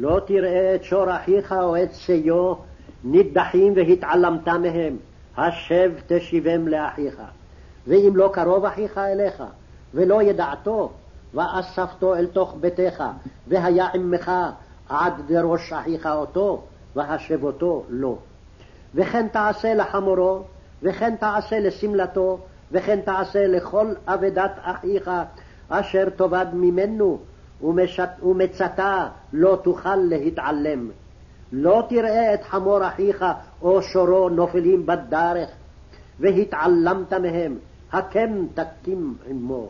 לא תראה את שור אחיך או את שיו נידחים והתעלמת מהם, השב תשיבם לאחיך. ואם לא קרוב אחיך אליך, ולא ידעתו, ואספתו אל תוך ביתך, והיה עמך עד דראש אחיך אותו, והשבותו לו. וכן תעשה לחמורו, וכן תעשה לשמלתו, וכן תעשה לכל אבדת אחיך אשר תאבד ממנו, ומצתה לא תוכל להתעלם. לא תראה את חמור אחיך או שורו נופלים בדרך, והתעלמת מהם, הקם תקים עמו.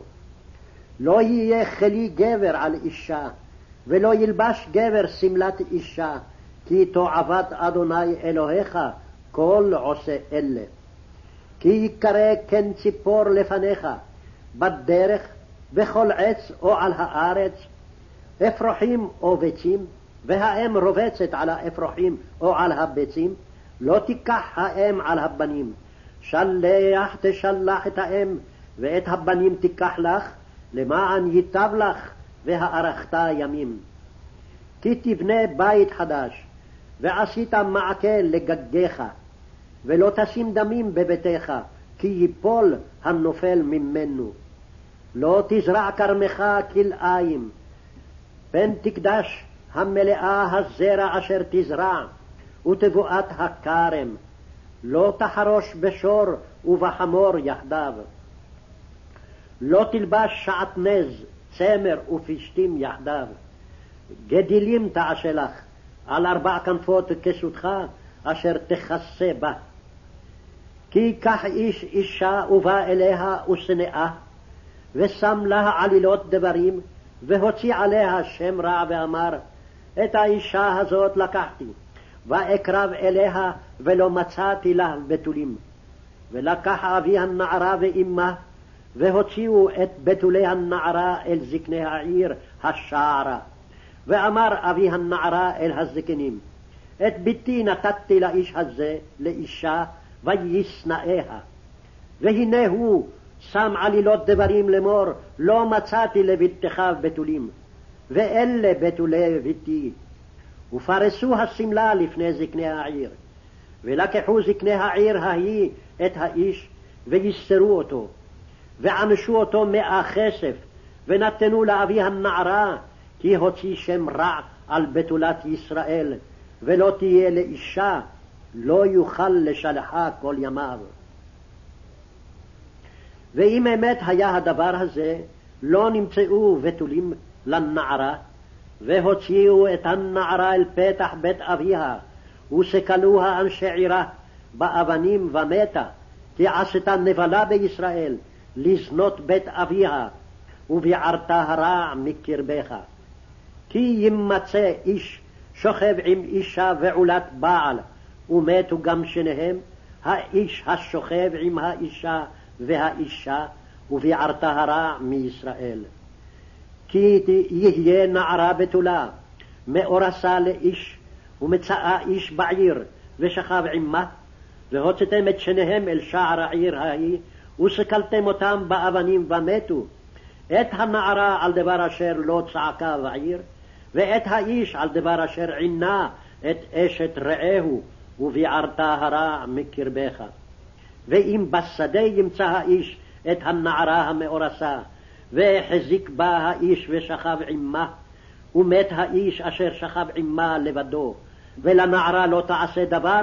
לא יהיה כלי גבר על אישה, ולא ילבש גבר שמלת אישה, כי תועבת אדוני אלוהיך כל עושה אלה. כי יקרא כן ציפור לפניך, בדרך, בכל עץ או על הארץ, אפרוחים או ביצים, והאם רובצת על האפרוחים או על הביצים, לא תיקח האם על הבנים. שלח תשלח את האם, ואת הבנים תיקח לך, למען ייטב לך, והארכת ימים. כי תבנה בית חדש, ועשית מעקה לגגיך, ולא תשים דמים בביתך, כי ייפול הנופל ממנו. לא תזרע כרמך כלאיים, פן תקדש המלאה הזרע אשר תזרע, ותבואת הכרם. לא תחרוש בשור ובחמור יחדיו. לא תלבש שעטנז, צמר ופשתים יחדיו. גדילים תעשה לך, על ארבע כנפות כסותך, אשר תכסה בה. כי ייקח איש אישה ובא אליה ושנאה, ושם לה עלילות דברים, והוציא עליה שם רע ואמר, את האישה הזאת לקחתי, ואקרב אליה ולא מצאתי לה בתולים. ולקח אבי הנערה ואמה, והוציאו את בתולי הנערה אל זקני העיר השערה. ואמר אבי הנערה אל הזקנים, את בתי נתתי לאיש הזה, לאישה, וישנאיה. והנה הוא שם עלילות דברים לאמור, לא מצאתי לבתך בתולים, ואלה בתולי ביתי. ופרסו השמלה לפני זקני העיר. ולקחו זקני העיר ההיא את האיש, ויסרו אותו, וענשו אותו מאה כסף, ונתנו לאבי הנערה, כי הוציא שם רע על בתולת ישראל, ולא תהיה לאישה, לא יוכל לשלחה כל ימיו. ואם אמת היה הדבר הזה, לא נמצאו בתולים לנערה, והוציאו את הנערה אל פתח בית אביה, וסקלוה אנשי עירה באבנים ומתה, כי עשתה נבלה בישראל, לזנות בית אביה, וביערת הרע מקרבך. כי יימצא איש שוכב עם אישה ועולת בעל, ומתו גם שניהם, האיש השוכב עם האישה והאישה, וביערת הרע מישראל. כי יהיה נערה בתולה, מאורסה לאיש, ומצאה איש בעיר, ושכב עמה, והוצאתם את שניהם אל שער העיר ההיא, וסקלתם אותם באבנים ומתו. את הנערה על דבר אשר לא צעקה בעיר, ואת האיש על דבר אשר עינה את אשת רעהו, וביערת הרע מקרבך. ואם בשדה ימצא האיש את הנערה המאורסה, והחזיק בה האיש ושכב עמה, ומת האיש אשר שכב עמה לבדו, ולנערה לא תעשה דבר,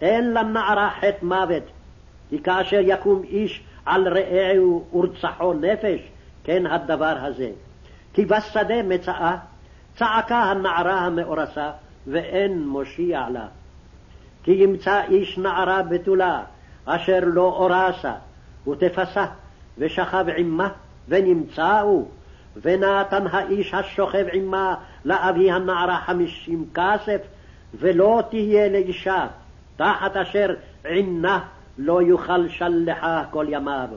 אין לנערה חטא מוות, כי כאשר יקום איש על רעהו ורצחו נפש, כן הדבר הזה. כי בשדה מצאה, צעקה הנערה המאורסה, ואין מושיע לה. כי ימצא איש נערה בתולה, אשר לא אורסה, ותפסה, ושכב עמה, ונמצאו, ונתן האיש השוכב עמה לאבי הנערה חמישים כסף, ולא תהיה לאישה, תחת אשר עינה לא יוכל שלחה כל ימיו.